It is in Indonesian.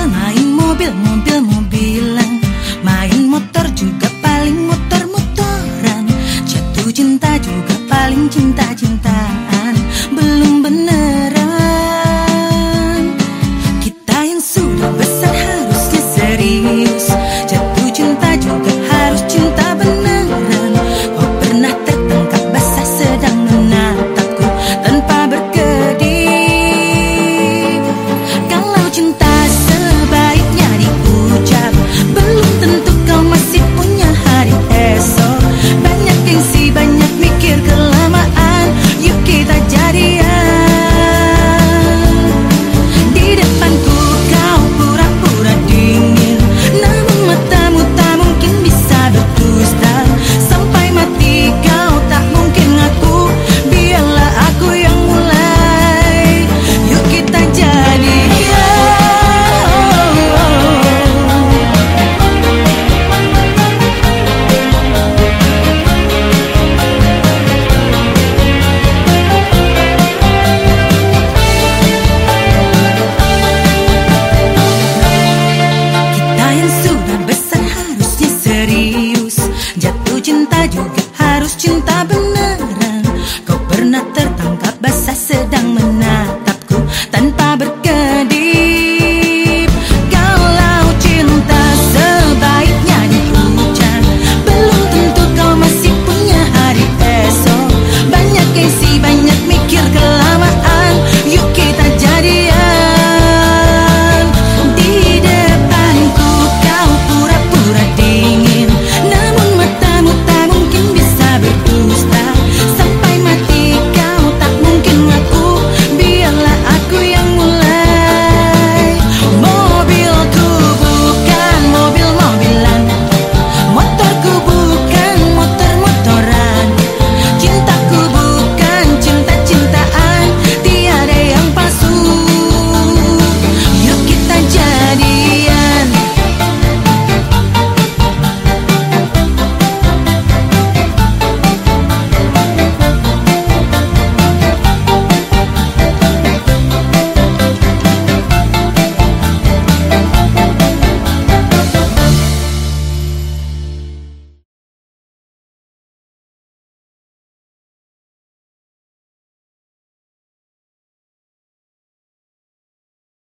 mobil main mobil mobil mobilan. Main motor juga paling motor motoran. Jatuh cinta juga paling cinta.